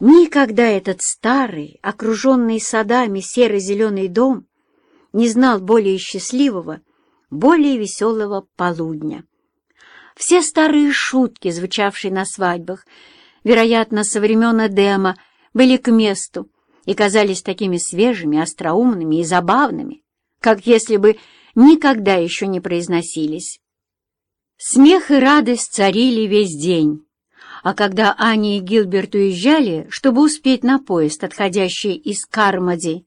Никогда этот старый, окруженный садами серо-зеленый дом не знал более счастливого, более веселого полудня. Все старые шутки, звучавшие на свадьбах, вероятно, со времен Эдема, были к месту и казались такими свежими, остроумными и забавными, как если бы никогда еще не произносились. Смех и радость царили весь день, а когда Аня и Гилберт уезжали, чтобы успеть на поезд, отходящий из Кармади,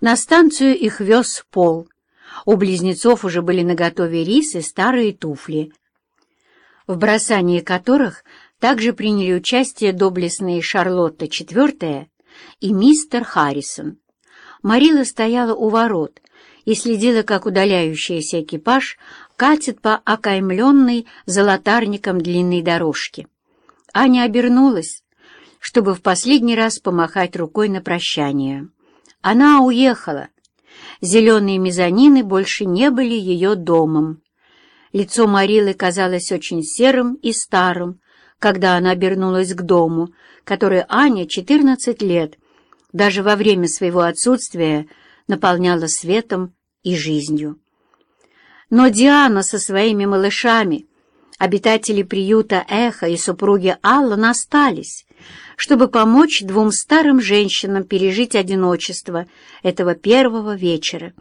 на станцию их вез Пол. У близнецов уже были наготове рис и старые туфли, в бросании которых также приняли участие доблестные Шарлотта IV и мистер Харрисон. Марила стояла у ворот и следила, как удаляющийся экипаж катит по окаймленной золотарником длинной дорожке. Аня обернулась, чтобы в последний раз помахать рукой на прощание. Она уехала. Зеленые мезонины больше не были ее домом. Лицо Марилы казалось очень серым и старым, когда она обернулась к дому, который Аня 14 лет, даже во время своего отсутствия, наполняла светом и жизнью. Но Диана со своими малышами, обитатели приюта Эхо и супруги Аллан остались, чтобы помочь двум старым женщинам пережить одиночество этого первого вечера,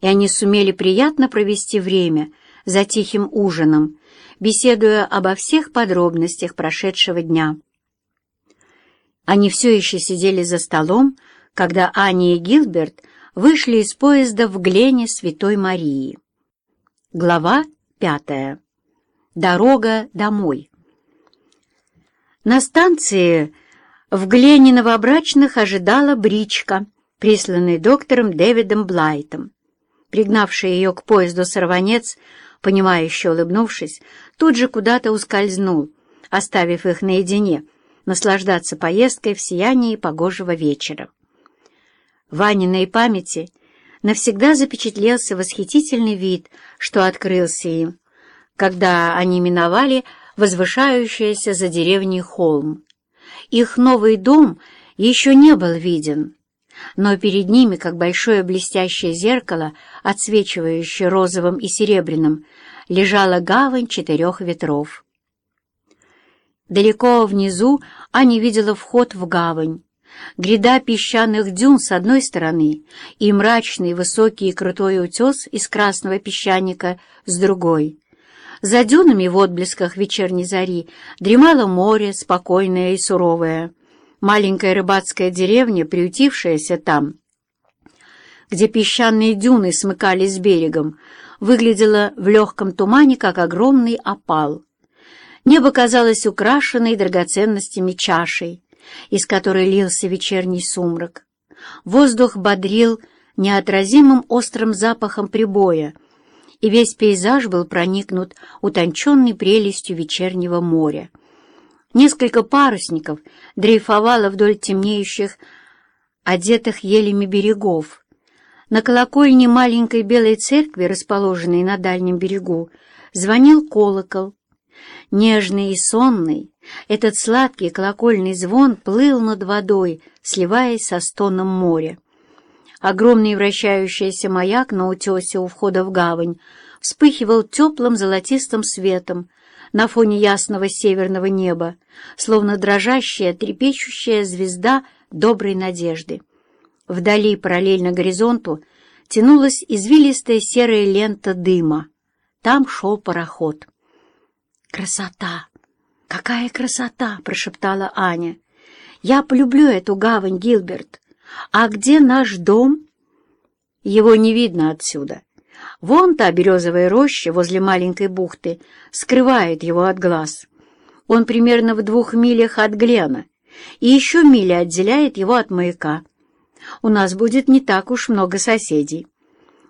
и они сумели приятно провести время за тихим ужином, беседуя обо всех подробностях прошедшего дня. Они все еще сидели за столом, когда Аня и Гилберт вышли из поезда в Глене Святой Марии. Глава пятая. Дорога домой. На станции в Глене новобрачных ожидала бричка, присланная доктором Дэвидом Блайтом. Пригнавший ее к поезду сорванец, понимающе улыбнувшись, тут же куда-то ускользнул, оставив их наедине, наслаждаться поездкой в сиянии погожего вечера. Ваниной памяти навсегда запечатлелся восхитительный вид, что открылся им, когда они миновали возвышающийся за деревней холм. Их новый дом еще не был виден, но перед ними, как большое блестящее зеркало, отсвечивающее розовым и серебряным, лежала гавань четырех ветров. Далеко внизу Аня видела вход в гавань, гряда песчаных дюн с одной стороны и мрачный высокий и крутой утес из красного песчаника с другой. За дюнами в отблесках вечерней зари дремало море, спокойное и суровое. Маленькая рыбацкая деревня, приютившаяся там, где песчаные дюны смыкались с берегом, выглядела в легком тумане, как огромный опал. Небо казалось украшенной драгоценностями чашей, из которой лился вечерний сумрак. Воздух бодрил неотразимым острым запахом прибоя, и весь пейзаж был проникнут утонченной прелестью вечернего моря. Несколько парусников дрейфовало вдоль темнеющих, одетых елями берегов. На колокольне маленькой белой церкви, расположенной на дальнем берегу, звонил колокол. Нежный и сонный, этот сладкий колокольный звон плыл над водой, сливаясь со стоном моря. Огромный вращающийся маяк на утесе у входа в гавань вспыхивал теплым золотистым светом на фоне ясного северного неба, словно дрожащая, трепещущая звезда доброй надежды. Вдали, параллельно горизонту, тянулась извилистая серая лента дыма. Там шел пароход. «Красота! Какая красота!» — прошептала Аня. «Я полюблю эту гавань, Гилберт. «А где наш дом?» «Его не видно отсюда. Вон та березовая роща возле маленькой бухты скрывает его от глаз. Он примерно в двух милях от Глена, и еще миля отделяет его от маяка. У нас будет не так уж много соседей.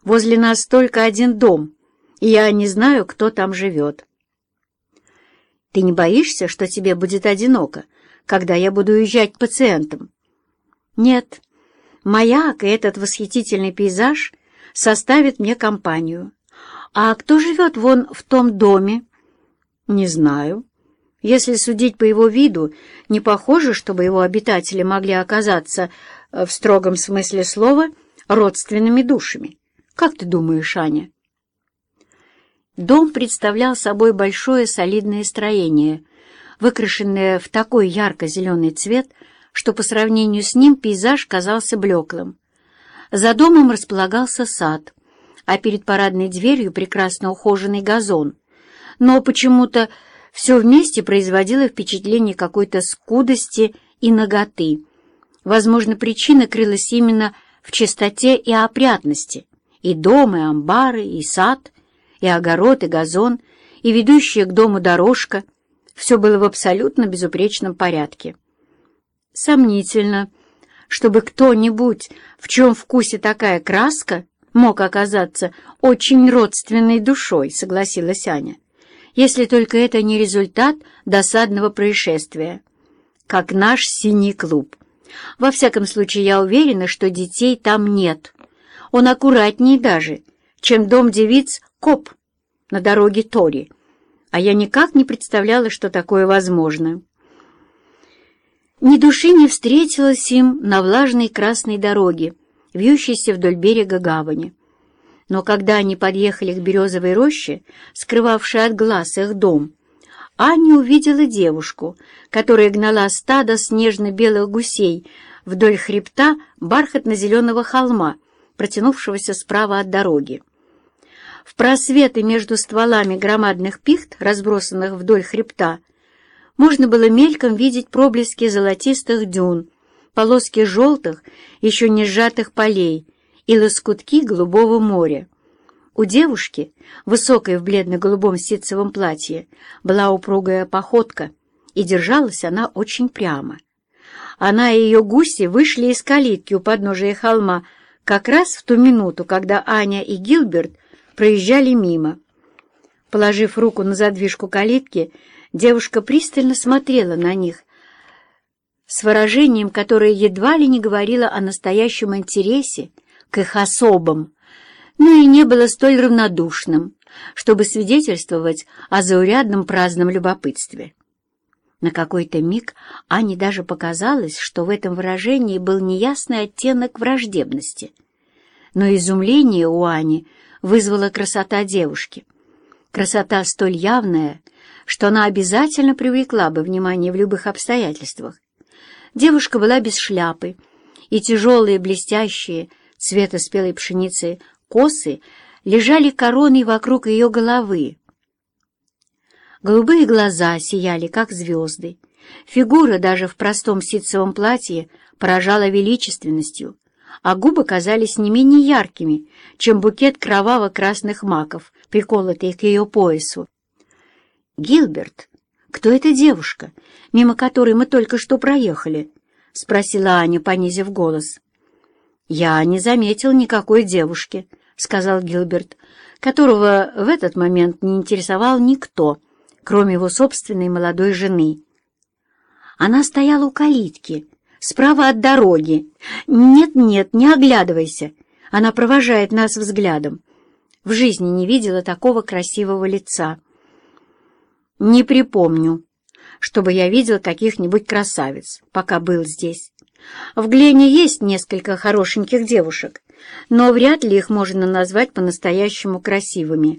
Возле нас только один дом, и я не знаю, кто там живет». «Ты не боишься, что тебе будет одиноко, когда я буду уезжать к пациентам?» «Нет, Маяк и этот восхитительный пейзаж составят мне компанию. А кто живет вон в том доме? Не знаю. Если судить по его виду, не похоже, чтобы его обитатели могли оказаться, э, в строгом смысле слова, родственными душами. Как ты думаешь, Аня? Дом представлял собой большое солидное строение, выкрашенное в такой ярко-зеленый цвет, что по сравнению с ним пейзаж казался блеклым. За домом располагался сад, а перед парадной дверью прекрасно ухоженный газон. Но почему-то все вместе производило впечатление какой-то скудости и наготы. Возможно, причина крылась именно в чистоте и опрятности. И дом, и амбары, и сад, и огород, и газон, и ведущая к дому дорожка — все было в абсолютно безупречном порядке. Сомнительно, чтобы кто-нибудь, в чем вкусе такая краска, мог оказаться очень родственной душой, согласилась Аня, если только это не результат досадного происшествия, как наш синий клуб. Во всяком случае, я уверена, что детей там нет. Он аккуратнее даже, чем дом девиц Коп на дороге Тори, а я никак не представляла, что такое возможно. Ни души не встретилось им на влажной красной дороге, вьющейся вдоль берега гавани. Но когда они подъехали к березовой роще, скрывавшей от глаз их дом, Аня увидела девушку, которая гнала стадо снежно-белых гусей вдоль хребта бархатно-зеленого холма, протянувшегося справа от дороги. В просветы между стволами громадных пихт, разбросанных вдоль хребта, можно было мельком видеть проблески золотистых дюн, полоски желтых, еще не сжатых полей и лоскутки голубого моря. У девушки, высокой в бледно-голубом ситцевом платье, была упругая походка, и держалась она очень прямо. Она и ее гуси вышли из калитки у подножия холма как раз в ту минуту, когда Аня и Гилберт проезжали мимо. Положив руку на задвижку калитки, девушка пристально смотрела на них с выражением, которое едва ли не говорило о настоящем интересе к их особам, но и не было столь равнодушным, чтобы свидетельствовать о заурядном праздном любопытстве. На какой-то миг Ане даже показалось, что в этом выражении был неясный оттенок враждебности. Но изумление у Ани — вызвала красота девушки. Красота столь явная, что она обязательно привлекла бы внимание в любых обстоятельствах. Девушка была без шляпы, и тяжелые блестящие цвета спелой пшеницы косы лежали короной вокруг ее головы. Голубые глаза сияли, как звезды. Фигура даже в простом ситцевом платье поражала величественностью а губы казались не менее яркими, чем букет кроваво-красных маков, приколотый к ее поясу. «Гилберт, кто эта девушка, мимо которой мы только что проехали?» — спросила Аня, понизив голос. «Я не заметил никакой девушки», — сказал Гилберт, которого в этот момент не интересовал никто, кроме его собственной молодой жены. Она стояла у калитки, справа от дороги. Нет-нет, не оглядывайся. Она провожает нас взглядом. В жизни не видела такого красивого лица. Не припомню, чтобы я видел каких-нибудь красавиц, пока был здесь. В Глене есть несколько хорошеньких девушек, но вряд ли их можно назвать по-настоящему красивыми.